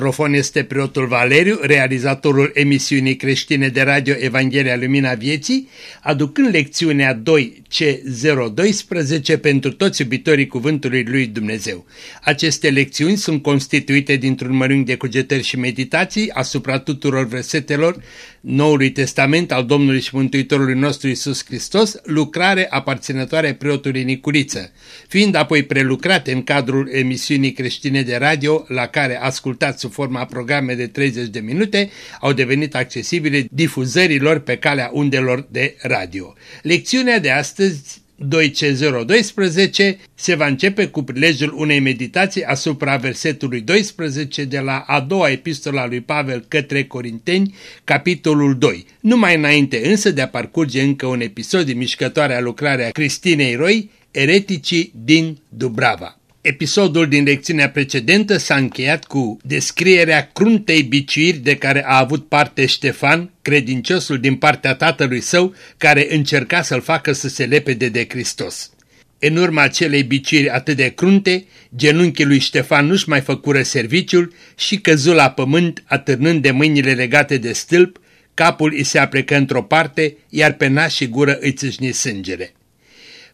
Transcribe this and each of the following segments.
La microfon este preotul Valeriu, realizatorul emisiunii creștine de radio Evanghelia Lumina Vieții, aducând lecțiunea 2C012 pentru toți iubitorii Cuvântului Lui Dumnezeu. Aceste lecțiuni sunt constituite dintr-un măriung de cugetări și meditații asupra tuturor versetelor Noului Testament al Domnului și Mântuitorului nostru Isus Hristos, lucrare aparținătoare preotului Nicuriță, fiind apoi prelucrate în cadrul emisiunii creștine de radio la care ascultați sub forma programe de 30 de minute, au devenit accesibile difuzărilor pe calea undelor de radio. Lecțiunea de astăzi 2C012 se va începe cu prilejul unei meditații asupra versetului 12 de la a doua epistola lui Pavel către Corinteni, capitolul 2. Numai înainte însă de a parcurge încă un episod din mișcătoarea lucrare a Cristinei Roi, ereticii din Dubrava. Episodul din lecțiunea precedentă s-a încheiat cu descrierea cruntei biciuiri de care a avut parte Ștefan, credinciosul din partea tatălui său, care încerca să-l facă să se lepede de Hristos. În urma acelei biciuiri atât de crunte, genunchii lui Ștefan nu-și mai făcură serviciul și căzu la pământ, atârnând de mâinile legate de stâlp, capul îi se aplecă într-o parte, iar pe nas și gură îi țâșni sângele.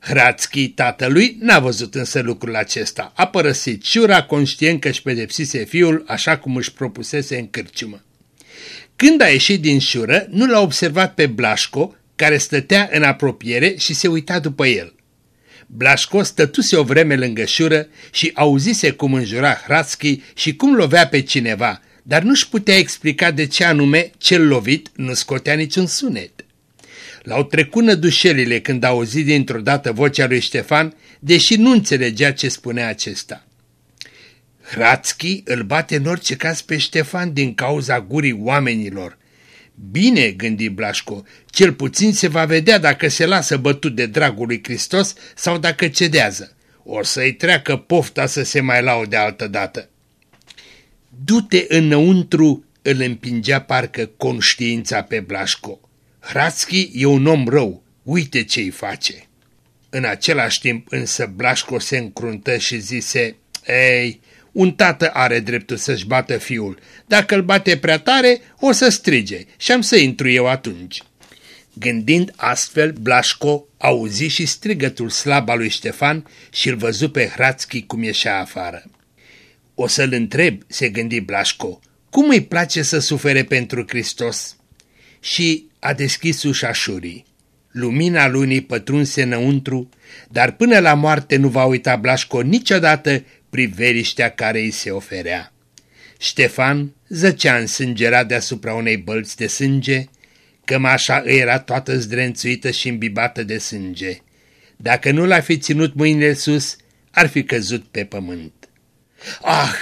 Hrațchi, tatălui, n-a văzut însă lucrul acesta. A părăsit ciura conștient că își pedepsise fiul așa cum își propusese în cârciumă. Când a ieșit din șură, nu l-a observat pe Blașco, care stătea în apropiere și se uita după el. Blașco stătuse o vreme lângă șură și auzise cum înjura Hrațchi și cum lovea pe cineva, dar nu-și putea explica de ce anume cel lovit nu scotea niciun sunet. L-au trecut nădușelile când a auzit dintr-o dată vocea lui Ștefan, deși nu înțelegea ce spunea acesta. Hrațchi îl bate în orice caz pe Ștefan din cauza gurii oamenilor. Bine, gândi Blașco, cel puțin se va vedea dacă se lasă bătut de dragul lui Hristos sau dacă cedează. O să-i treacă pofta să se mai laude altă dată. Du-te înăuntru, îl împingea parcă conștiința pe Blașco. Hrațchi e un om rău, uite ce-i face. În același timp însă Blașco se încruntă și zise, Ei, un tată are dreptul să-și bată fiul. Dacă îl bate prea tare, o să strige și am să intru eu atunci. Gândind astfel, Blașco auzi și strigătul slab al lui Ștefan și îl văzu pe Hrațchi cum ieșea afară. O să-l întreb, se gândi Blașco, cum îi place să sufere pentru Hristos? Și a deschis ușa șurii. Lumina lunii pătrunse înăuntru, dar până la moarte nu va uita Blașco niciodată priveliștea care îi se oferea. Ștefan zăcea însângerat deasupra unei bălți de sânge, cămașa îi era toată zdrențuită și îmbibată de sânge. Dacă nu l-ar fi ținut mâinile sus, ar fi căzut pe pământ. Ah,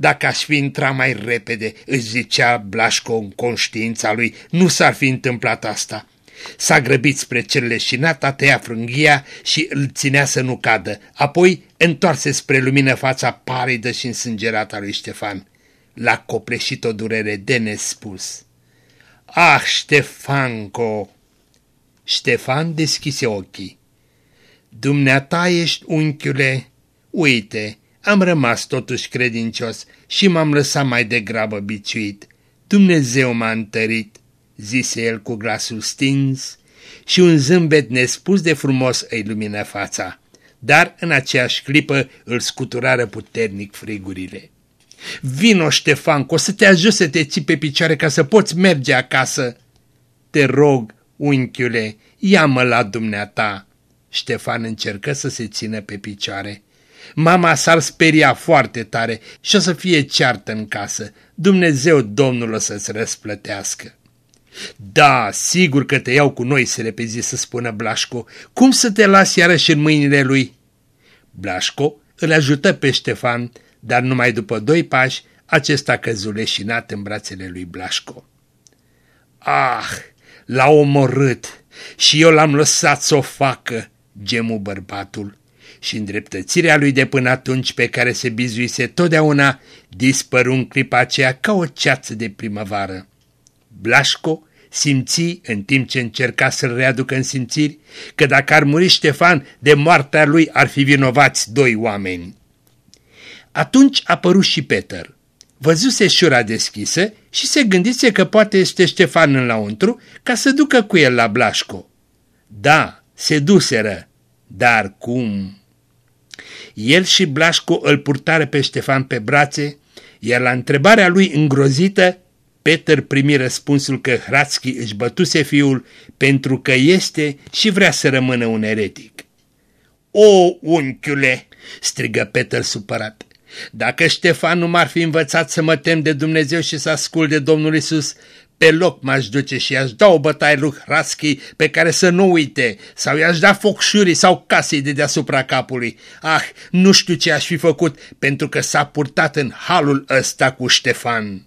dacă aș fi intrat mai repede, își zicea Blașco în conștiința lui, nu s-ar fi întâmplat asta. S-a grăbit spre cel leșinat, a tăiat frânghia și îl ținea să nu cadă. Apoi întoarse spre lumină fața paridă și însângerată a lui Ștefan. L-a copleșit o durere de nespus. Ah, Ștefanco! Ștefan deschise ochii. Dumneata ești, unchiule, uite, am rămas totuși credincios și m-am lăsat mai degrabă biciuit. Dumnezeu m-a întărit, zise el cu glasul stins și un zâmbet nespus de frumos îi lumină fața, dar în aceeași clipă îl scuturară puternic frigurile. Vino, Ștefan, o să te ajut să te ții pe picioare ca să poți merge acasă. Te rog, unchiule, ia-mă la dumneata. Ștefan încercă să se țină pe picioare. Mama s-ar speria foarte tare și o să fie ceartă în casă. Dumnezeu Domnul o să-ți răsplătească. Da, sigur că te iau cu noi, se repezi să spună Blașco. Cum să te las iarăși în mâinile lui? Blașco îl ajută pe Ștefan, dar numai după doi pași, acesta căzu leșinat în brațele lui Blașco. Ah, l-a omorât și eu l-am lăsat să o facă, gemu bărbatul și îndreptățirea lui de până atunci pe care se bizuise totdeauna dispăru în clipa aceea ca o ceață de primăvară. Blașco simți, în timp ce încerca să-l readucă în simțiri, că dacă ar muri Ștefan, de moartea lui ar fi vinovați doi oameni. Atunci a apărut și Peter. văzuse șura deschisă și se gândise că poate este Ștefan în lăuntru ca să ducă cu el la Blașco. Da, se duseră, dar cum? El și Blașco îl purtară pe Ștefan pe brațe, iar la întrebarea lui îngrozită, Peter primi răspunsul că Hrațchi își bătuse fiul pentru că este și vrea să rămână un eretic. O, unchiule!" strigă Peter supărat. Dacă Ștefan nu m-ar fi învățat să mă tem de Dumnezeu și să ascult de Domnul Isus, pe loc m-aș duce și i-aș da o bătaie lui Hraschi pe care să nu uite, sau i-aș da focșurii sau casei de deasupra capului. Ah, nu știu ce aș fi făcut pentru că s-a purtat în halul ăsta cu Ștefan.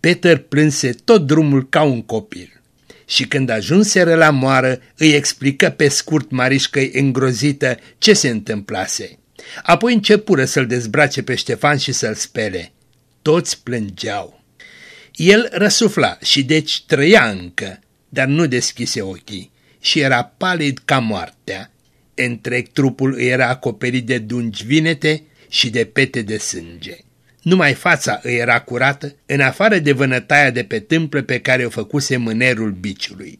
Peter plânse tot drumul ca un copil și când ajunseră la moară îi explică pe scurt Marișcăi îngrozită ce se întâmplase. Apoi începură să-l dezbrace pe Ștefan și să-l spele. Toți plângeau. El răsufla și deci trăia încă, dar nu deschise ochii și era palid ca moartea. Întreg trupul îi era acoperit de dungi vinete și de pete de sânge. Numai fața îi era curată, în afară de vânătaia de pe tâmplă pe care o făcuse mânerul biciului.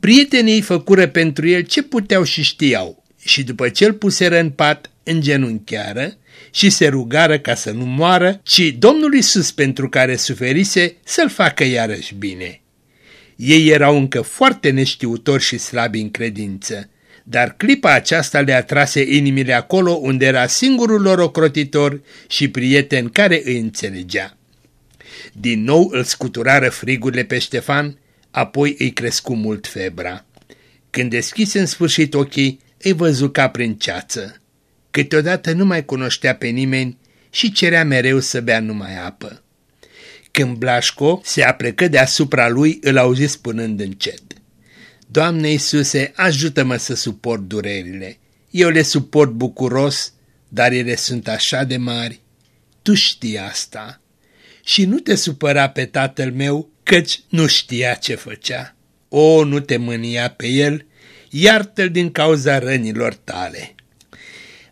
Prietenii făcură pentru el ce puteau și știau și după ce îl puseră în pat, îngenunchiară și se rugară ca să nu moară, ci Domnul Isus pentru care suferise să-l facă iarăși bine. Ei erau încă foarte neștiutori și slabi în credință, dar clipa aceasta le atrase inimile acolo unde era singurul lor ocrotitor și prieten care îi înțelegea. Din nou îl scuturară frigurile pe Ștefan, apoi îi crescu mult febra. Când deschise în sfârșit ochii, îi văzu ca prin ceață. Câteodată nu mai cunoștea pe nimeni și cerea mereu să bea numai apă. Când Blașco se aplecă deasupra lui, îl auzi spunând încet. Doamne Iisuse, ajută-mă să suport durerile. Eu le suport bucuros, dar ele sunt așa de mari. Tu știi asta. Și nu te supăra pe tatăl meu, căci nu știa ce făcea. O, nu te mânia pe el, iartă-l din cauza rănilor tale.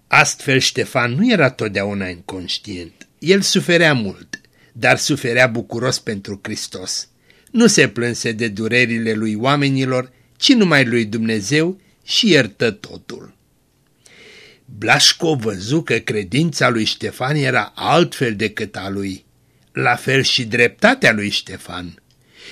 Astfel Ștefan nu era totdeauna inconștient. El suferea mult, dar suferea bucuros pentru Hristos. Nu se plânse de durerile lui oamenilor, ci numai lui Dumnezeu și iertă totul. Blașco văzu că credința lui Ștefan era altfel decât a lui, la fel și dreptatea lui Ștefan.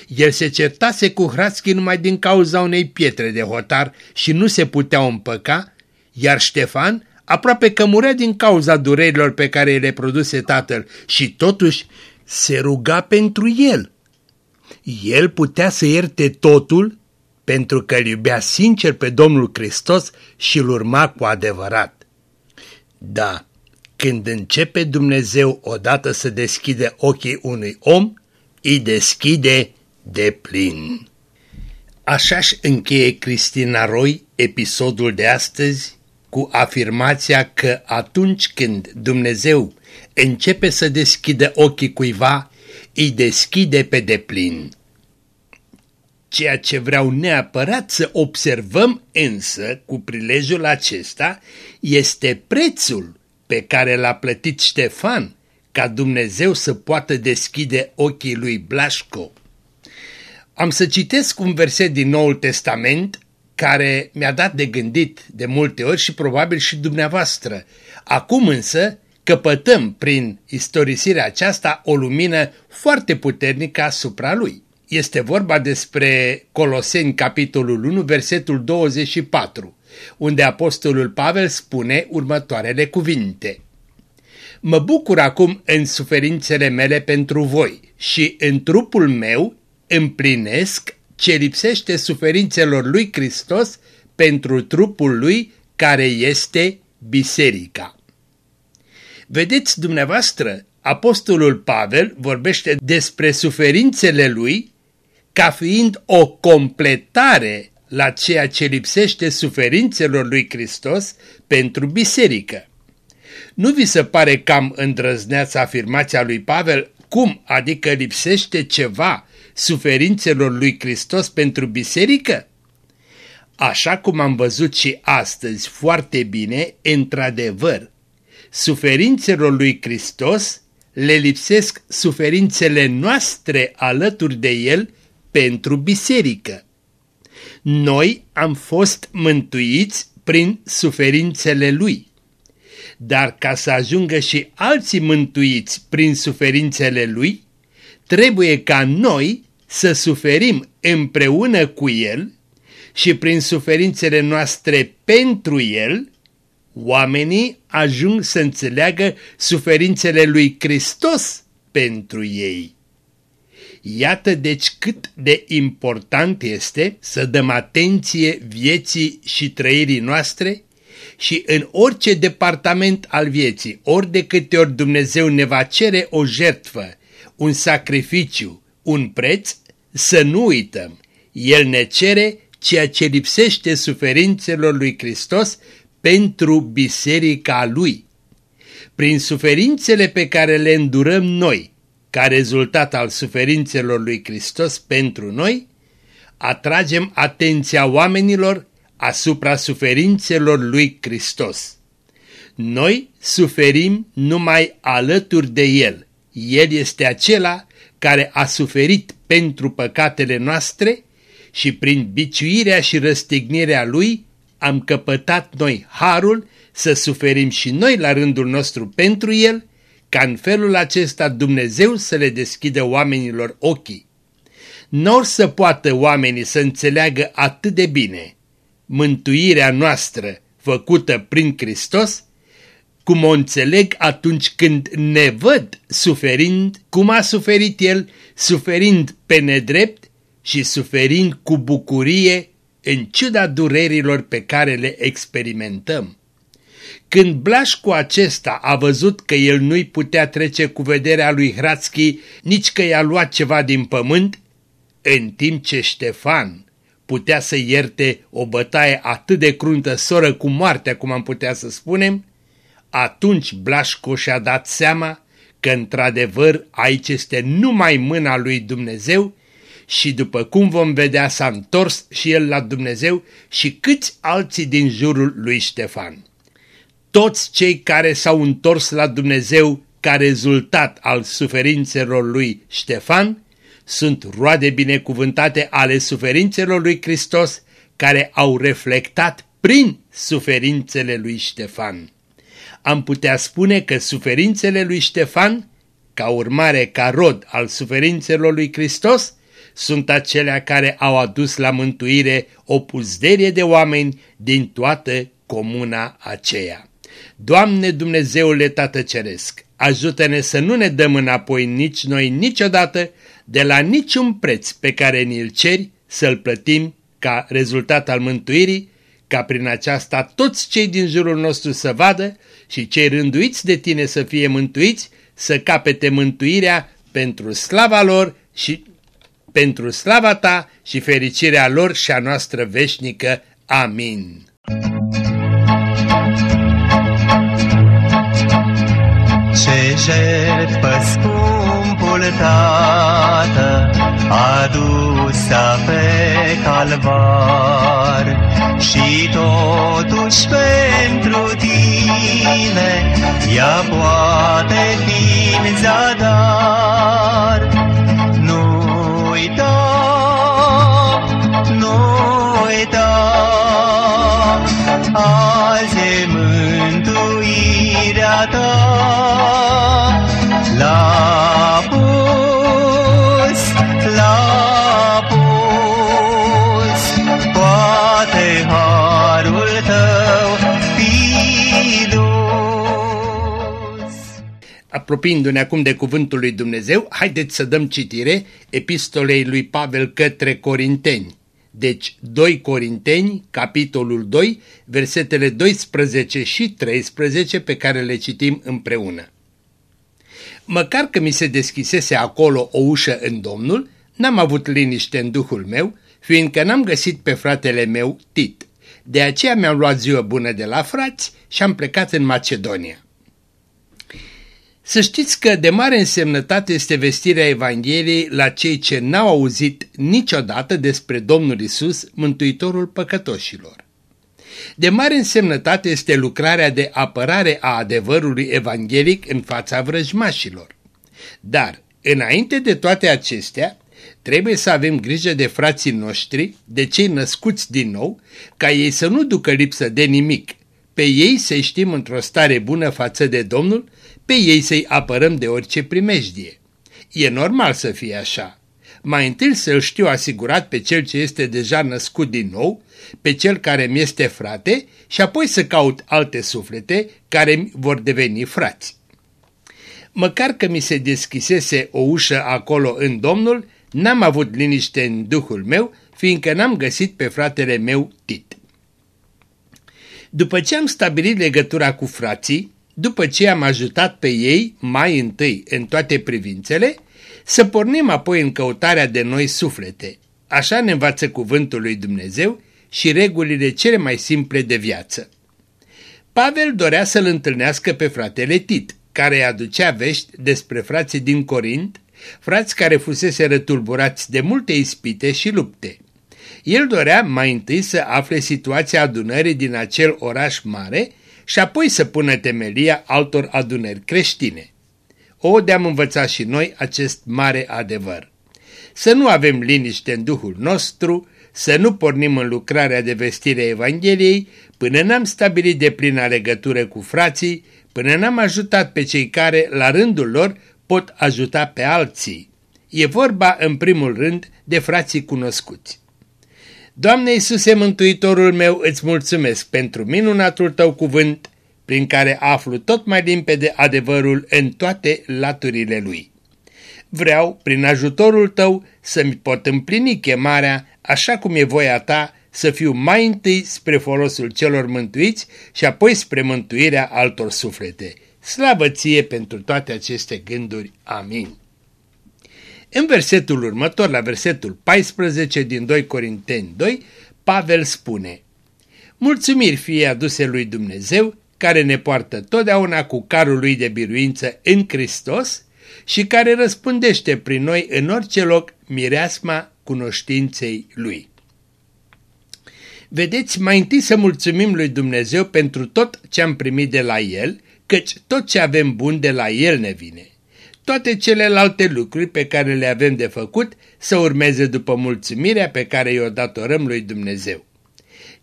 El se certase cu Hrațchi numai din cauza unei pietre de hotar și nu se putea împăca, iar Ștefan aproape că murea din cauza durerilor pe care le produse tatăl și totuși se ruga pentru el. El putea să ierte totul pentru că îl iubea sincer pe Domnul Hristos și îl urma cu adevărat. Da, când începe Dumnezeu odată să deschide ochii unui om, îi deschide de plin. Așa-și încheie Cristina Roy episodul de astăzi cu afirmația că atunci când Dumnezeu începe să deschidă ochii cuiva, îi deschide pe deplin. Ceea ce vreau neapărat să observăm însă cu prilejul acesta este prețul pe care l-a plătit Ștefan ca Dumnezeu să poată deschide ochii lui Blașco. Am să citesc un verset din Noul Testament care mi-a dat de gândit de multe ori și probabil și dumneavoastră. Acum însă căpătăm prin istorisirea aceasta o lumină foarte puternică asupra lui. Este vorba despre Coloseni, capitolul 1, versetul 24, unde apostolul Pavel spune următoarele cuvinte. Mă bucur acum în suferințele mele pentru voi și în trupul meu împlinesc ce lipsește suferințelor lui Hristos pentru trupul lui care este biserica. Vedeți dumneavoastră, apostolul Pavel vorbește despre suferințele lui ca fiind o completare la ceea ce lipsește suferințelor lui Hristos pentru biserică. Nu vi se pare cam îndrăzneață afirmația lui Pavel cum adică lipsește ceva suferințelor lui Hristos pentru biserică? Așa cum am văzut și astăzi foarte bine, într-adevăr, suferințelor lui Hristos le lipsesc suferințele noastre alături de El pentru biserică. Noi am fost mântuiți prin suferințele Lui. Dar ca să ajungă și alții mântuiți prin suferințele Lui, trebuie ca noi să suferim împreună cu El și prin suferințele noastre pentru El, oamenii ajung să înțeleagă suferințele lui Hristos pentru ei. Iată deci cât de important este să dăm atenție vieții și trăirii noastre și în orice departament al vieții, ori de câte ori Dumnezeu ne va cere o jertfă, un sacrificiu, un preț, să nu uităm. El ne cere ceea ce lipsește suferințelor lui Hristos pentru biserica lui. Prin suferințele pe care le îndurăm noi, ca rezultat al suferințelor lui Hristos pentru noi, atragem atenția oamenilor asupra suferințelor lui Hristos. Noi suferim numai alături de El. El este acela care a suferit pentru păcatele noastre și prin biciuirea și răstignirea Lui am căpătat noi harul să suferim și noi la rândul nostru pentru El, ca în felul acesta Dumnezeu să le deschidă oamenilor ochii. Nor să poată oamenii să înțeleagă atât de bine mântuirea noastră făcută prin Hristos, cum o înțeleg atunci când ne văd suferind, cum a suferit El, suferind pe nedrept și suferind cu bucurie în ciuda durerilor pe care le experimentăm. Când Blașcu acesta a văzut că el nu-i putea trece cu vederea lui Hrațchi, nici că i-a luat ceva din pământ, în timp ce Ștefan putea să ierte o bătaie atât de cruntă soră cu moartea, cum am putea să spunem, atunci Blașcu și-a dat seama că într-adevăr aici este numai mâna lui Dumnezeu și după cum vom vedea s-a întors și el la Dumnezeu și câți alții din jurul lui Ștefan. Toți cei care s-au întors la Dumnezeu ca rezultat al suferințelor lui Ștefan sunt roade binecuvântate ale suferințelor lui Hristos care au reflectat prin suferințele lui Ștefan. Am putea spune că suferințele lui Ștefan, ca urmare ca rod al suferințelor lui Hristos, sunt acelea care au adus la mântuire o puzderie de oameni din toată comuna aceea. Doamne Dumnezeule Tată Ceresc, ajută-ne să nu ne dăm înapoi nici noi niciodată de la niciun preț pe care ni-l ceri să-l plătim ca rezultat al mântuirii, ca prin aceasta toți cei din jurul nostru să vadă și cei rânduiți de tine să fie mântuiți, să capete mântuirea pentru slava lor și pentru slava ta și fericirea lor și a noastră veșnică. Amin. Ce jertfă scumpul Tată adusă pe calvar și totuși pentru tine ea poate fi în zadar. azi e mântuirea ta. Apropiindu-ne acum de cuvântul lui Dumnezeu, haideți să dăm citire epistolei lui Pavel către Corinteni. Deci 2 Corinteni, capitolul 2, versetele 12 și 13 pe care le citim împreună. Măcar că mi se deschisese acolo o ușă în Domnul, n-am avut liniște în duhul meu, fiindcă n-am găsit pe fratele meu Tit. De aceea mi-am luat ziua bună de la frați și am plecat în Macedonia. Să știți că de mare însemnătate este vestirea Evangheliei la cei ce n-au auzit niciodată despre Domnul Isus, Mântuitorul păcătoșilor. De mare însemnătate este lucrarea de apărare a adevărului evanghelic în fața vrăjmașilor. Dar, înainte de toate acestea, trebuie să avem grijă de frații noștri, de cei născuți din nou, ca ei să nu ducă lipsă de nimic, pe ei să știm într-o stare bună față de Domnul, pe ei să-i apărăm de orice primejdie. E normal să fie așa. Mai întâi să-l știu asigurat pe cel ce este deja născut din nou, pe cel care mi este frate și apoi să caut alte suflete care vor deveni frați. Măcar că mi se deschisese o ușă acolo în Domnul, n-am avut liniște în duhul meu, fiindcă n-am găsit pe fratele meu Tit. După ce am stabilit legătura cu frații, după ce am ajutat pe ei mai întâi în toate privințele, să pornim apoi în căutarea de noi suflete. Așa ne învață cuvântul lui Dumnezeu și regulile cele mai simple de viață. Pavel dorea să-l întâlnească pe fratele Tit, care îi aducea vești despre frații din Corint, frați care fusese rătulburați de multe ispite și lupte. El dorea mai întâi să afle situația adunării din acel oraș mare și apoi să pună temelia altor adunări creștine. O, de-am învățat și noi acest mare adevăr. Să nu avem liniște în Duhul nostru, să nu pornim în lucrarea de vestire a Evangheliei până n-am stabilit de plină legătură cu frații, până n-am ajutat pe cei care, la rândul lor, pot ajuta pe alții. E vorba, în primul rând, de frații cunoscuți. Doamne Iisuse Mântuitorul meu, îți mulțumesc pentru minunatul Tău cuvânt, prin care aflu tot mai limpede adevărul în toate laturile Lui. Vreau, prin ajutorul Tău, să-mi pot împlini chemarea, așa cum e voia Ta, să fiu mai întâi spre folosul celor mântuiți și apoi spre mântuirea altor suflete. Slavă ție pentru toate aceste gânduri. Amin. În versetul următor, la versetul 14 din 2 Corinteni 2, Pavel spune Mulțumiri fie aduse lui Dumnezeu, care ne poartă totdeauna cu carul lui de biruință în Hristos și care răspundește prin noi în orice loc mireasma cunoștinței lui. Vedeți, mai întâi să mulțumim lui Dumnezeu pentru tot ce am primit de la El, căci tot ce avem bun de la El ne vine toate celelalte lucruri pe care le avem de făcut să urmeze după mulțumirea pe care o datorăm lui Dumnezeu.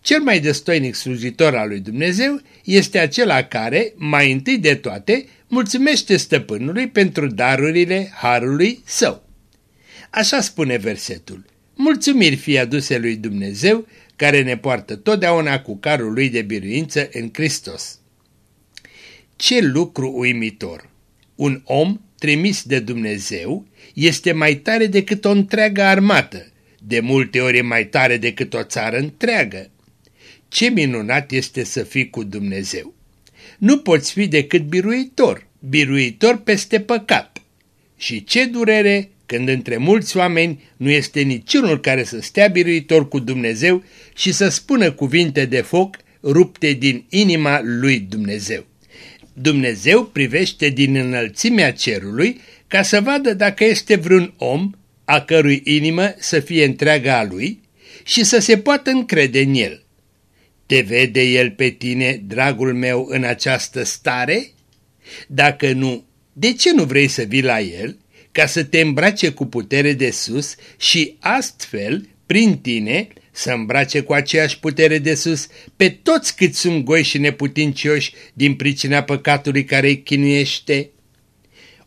Cel mai destoinic slujitor al lui Dumnezeu este acela care, mai întâi de toate, mulțumește stăpânului pentru darurile harului său. Așa spune versetul. Mulțumiri fie aduse lui Dumnezeu, care ne poartă totdeauna cu carul lui de biruință în Hristos. Ce lucru uimitor! Un om trimis de Dumnezeu este mai tare decât o întreagă armată, de multe ori mai tare decât o țară întreagă. Ce minunat este să fii cu Dumnezeu! Nu poți fi decât biruitor, biruitor peste păcat. Și ce durere când între mulți oameni nu este niciunul care să stea biruitor cu Dumnezeu și să spună cuvinte de foc rupte din inima lui Dumnezeu. Dumnezeu privește din înălțimea cerului ca să vadă dacă este vreun om a cărui inimă să fie întreaga a lui și să se poată încrede în el. Te vede el pe tine, dragul meu, în această stare? Dacă nu, de ce nu vrei să vii la el ca să te îmbrace cu putere de sus și astfel, prin tine, să îmbrace cu aceeași putere de sus pe toți cât sunt goi și neputincioși din pricina păcatului care îi chinuiește?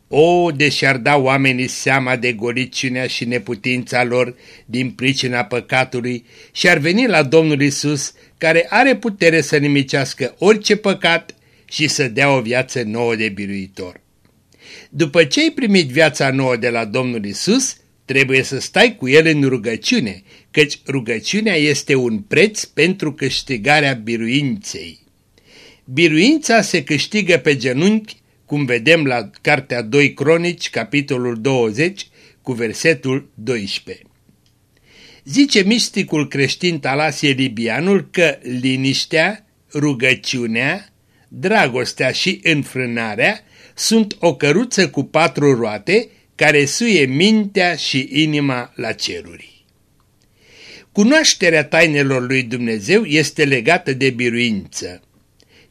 O, deși ar da oamenii seama de goliciunea și neputința lor din pricina păcatului și ar veni la Domnul Isus, care are putere să nimicească orice păcat și să dea o viață nouă de biruitor. După ce ai primit viața nouă de la Domnul Isus, trebuie să stai cu El în rugăciune căci rugăciunea este un preț pentru câștigarea biruinței. Biruința se câștigă pe genunchi, cum vedem la Cartea 2 Cronici, capitolul 20, cu versetul 12. Zice misticul creștin Talasie Libianul că liniștea, rugăciunea, dragostea și înfrânarea sunt o căruță cu patru roate care suie mintea și inima la ceruri. Cunoașterea tainelor lui Dumnezeu este legată de biruință.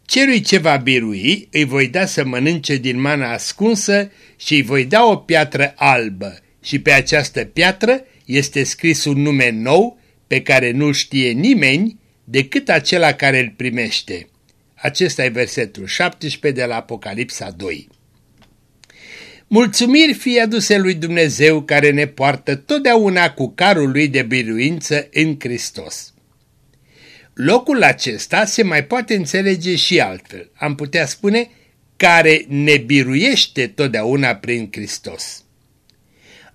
Celui ce va birui îi voi da să mănânce din mana ascunsă și îi voi da o piatră albă și pe această piatră este scris un nume nou pe care nu-l știe nimeni decât acela care îl primește. Acesta e versetul 17 de la Apocalipsa 2. Mulțumiri fie aduse lui Dumnezeu care ne poartă totdeauna cu carul lui de biruință în Hristos. Locul acesta se mai poate înțelege și altfel, am putea spune, care ne biruiește totdeauna prin Hristos.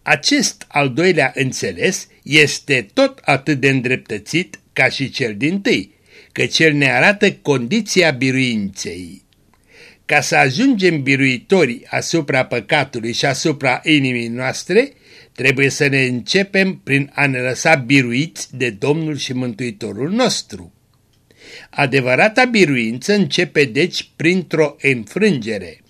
Acest al doilea înțeles este tot atât de îndreptățit ca și cel din tâi, că cel ne arată condiția biruinței. Ca să ajungem biruitori asupra păcatului și asupra inimii noastre, trebuie să ne începem prin a ne lăsa biruiți de Domnul și Mântuitorul nostru. Adevărata biruință începe deci printr-o înfrângere.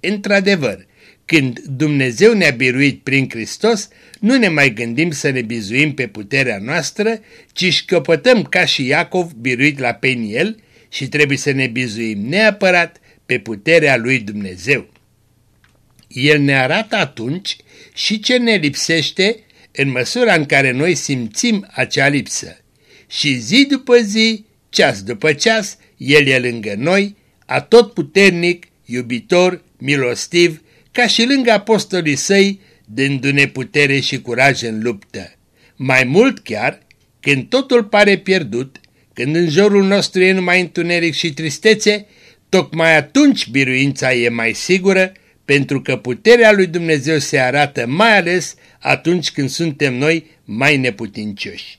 Într-adevăr, când Dumnezeu ne-a biruit prin Hristos, nu ne mai gândim să ne bizuim pe puterea noastră, ci șcăpătăm ca și Iacov biruit la Peniel și trebuie să ne bizuim neapărat pe puterea lui Dumnezeu. El ne arată atunci și ce ne lipsește în măsura în care noi simțim acea lipsă. Și zi după zi, ceas după ceas, El e lângă noi, atotputernic, iubitor, milostiv, ca și lângă apostolii săi, dându-ne putere și curaj în luptă. Mai mult chiar, când totul pare pierdut, când în jurul nostru e numai întuneric și tristețe, tocmai atunci biruința e mai sigură, pentru că puterea lui Dumnezeu se arată mai ales atunci când suntem noi mai neputincioși.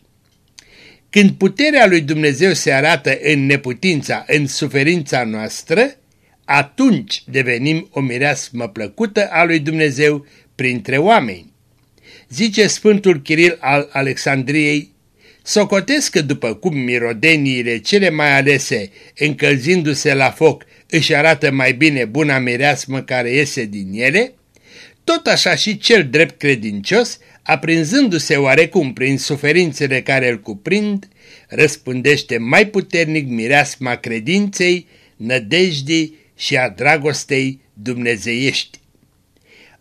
Când puterea lui Dumnezeu se arată în neputința, în suferința noastră, atunci devenim o mireasmă plăcută a lui Dumnezeu printre oameni. Zice Sfântul Chiril al Alexandriei, socotesc că după cum mirodeniile cele mai alese, încălzindu-se la foc, își arată mai bine buna mireasmă care iese din ele, tot așa și cel drept credincios, aprinzându-se oarecum prin suferințele care îl cuprind, răspândește mai puternic mireasma credinței, nădejdii și a dragostei dumnezeiești.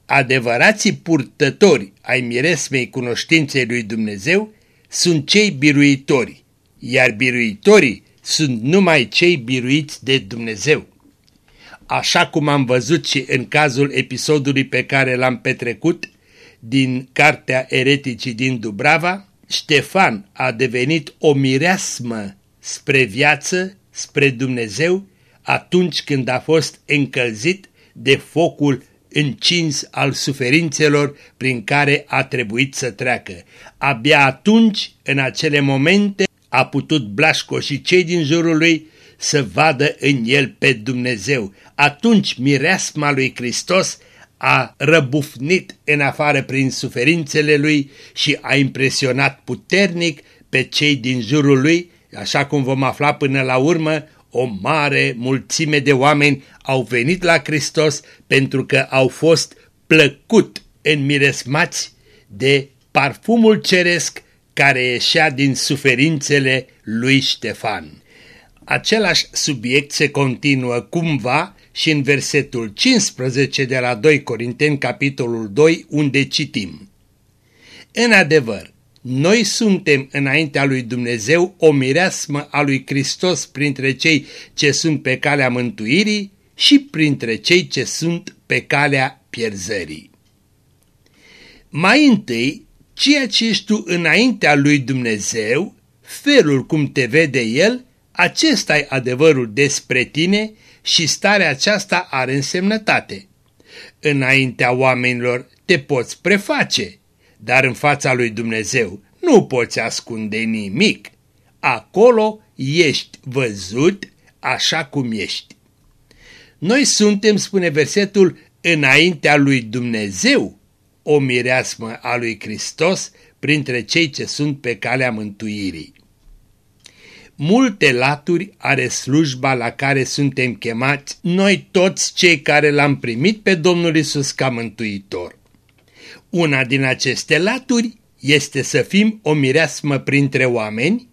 Adevărații purtători ai miresmei cunoștinței lui Dumnezeu sunt cei biruitori, iar biruitorii sunt numai cei biruiți de Dumnezeu. Așa cum am văzut și în cazul episodului pe care l-am petrecut din Cartea Ereticii din Dubrava, Ștefan a devenit o mireasmă spre viață, spre Dumnezeu atunci când a fost încălzit de focul încins al suferințelor prin care a trebuit să treacă. Abia atunci, în acele momente, a putut Blașco și cei din jurul lui să vadă în el pe Dumnezeu. Atunci mireasma lui Hristos a răbufnit în afară prin suferințele lui și a impresionat puternic pe cei din jurul lui, așa cum vom afla până la urmă, o mare mulțime de oameni au venit la Hristos pentru că au fost plăcut înmiresmați de parfumul ceresc care ieșea din suferințele lui Ștefan. Același subiect se continuă cumva și în versetul 15 de la 2 Corinteni, capitolul 2, unde citim. În adevăr, noi suntem înaintea lui Dumnezeu o mireasmă a lui Hristos printre cei ce sunt pe calea mântuirii și printre cei ce sunt pe calea pierzării. Mai întâi, ceea ce ești tu înaintea lui Dumnezeu, felul cum te vede El, acesta e adevărul despre tine și starea aceasta are însemnătate. Înaintea oamenilor te poți preface, dar în fața lui Dumnezeu nu poți ascunde nimic. Acolo ești văzut așa cum ești. Noi suntem, spune versetul, înaintea lui Dumnezeu, o mireasmă a lui Hristos printre cei ce sunt pe calea mântuirii. Multe laturi are slujba la care suntem chemați noi toți cei care l-am primit pe Domnul Isus ca mântuitor. Una din aceste laturi este să fim o mireasmă printre oameni,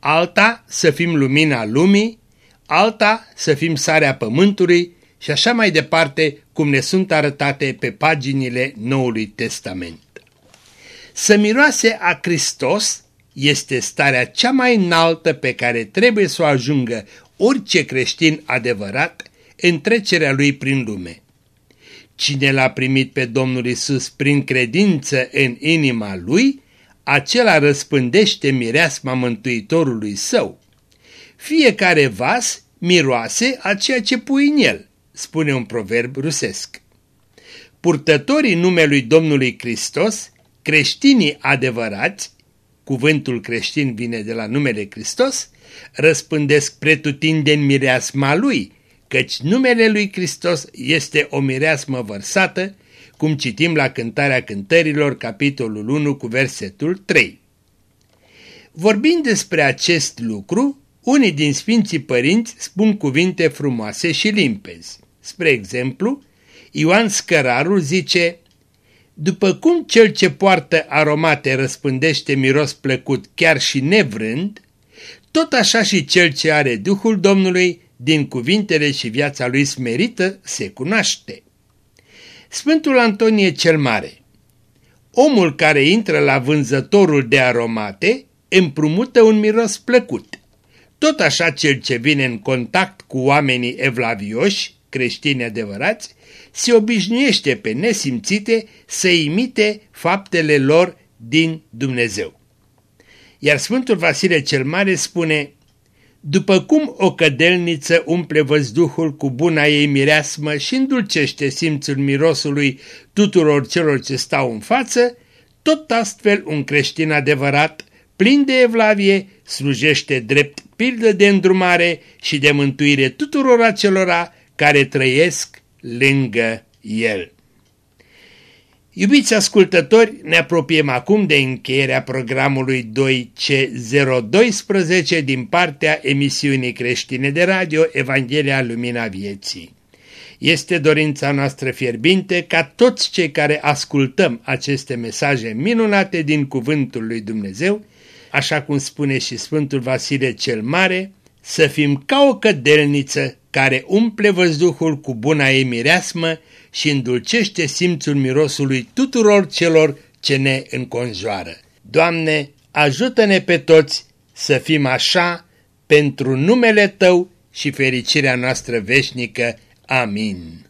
alta să fim lumina lumii, alta să fim sarea pământului și așa mai departe cum ne sunt arătate pe paginile Noului Testament. Să miroase a Hristos este starea cea mai înaltă pe care trebuie să o ajungă orice creștin adevărat în trecerea lui prin lume. Cine l-a primit pe Domnul Isus prin credință în inima lui, acela răspândește mireasma Mântuitorului său. Fiecare vas miroase a ceea ce pui în el, spune un proverb rusesc. Purtătorii numelui Domnului Hristos, creștinii adevărați, cuvântul creștin vine de la numele Hristos, răspândesc pretutindeni mireasma lui, căci numele lui Hristos este o mireasmă vărsată, cum citim la Cântarea Cântărilor, capitolul 1, cu versetul 3. Vorbind despre acest lucru, unii din Sfinții Părinți spun cuvinte frumoase și limpezi. Spre exemplu, Ioan Scărarul zice, După cum cel ce poartă aromate răspândește miros plăcut chiar și nevrând, tot așa și cel ce are Duhul Domnului, din cuvintele și viața lui smerită, se cunoaște. Sfântul Antonie cel Mare Omul care intră la vânzătorul de aromate împrumută un miros plăcut. Tot așa cel ce vine în contact cu oamenii evlavioși, creștini adevărați, se obișnuiește pe nesimțite să imite faptele lor din Dumnezeu. Iar Sfântul Vasile cel Mare spune, După cum o cădelniță umple văzduhul cu buna ei mireasmă și îndulcește simțul mirosului tuturor celor ce stau în față, tot astfel un creștin adevărat, plin de evlavie, slujește drept pildă de îndrumare și de mântuire tuturor acelora care trăiesc lângă el. Iubiți ascultători, ne apropiem acum de încheierea programului 2C012 din partea emisiunii creștine de radio Evanghelia Lumina Vieții. Este dorința noastră fierbinte ca toți cei care ascultăm aceste mesaje minunate din Cuvântul lui Dumnezeu, așa cum spune și Sfântul Vasile cel Mare, să fim ca o cădelniță care umple văzduhul cu buna ei mireasmă și îndulcește simțul mirosului tuturor celor ce ne înconjoară. Doamne, ajută-ne pe toți să fim așa pentru numele Tău și fericirea noastră veșnică. Amin.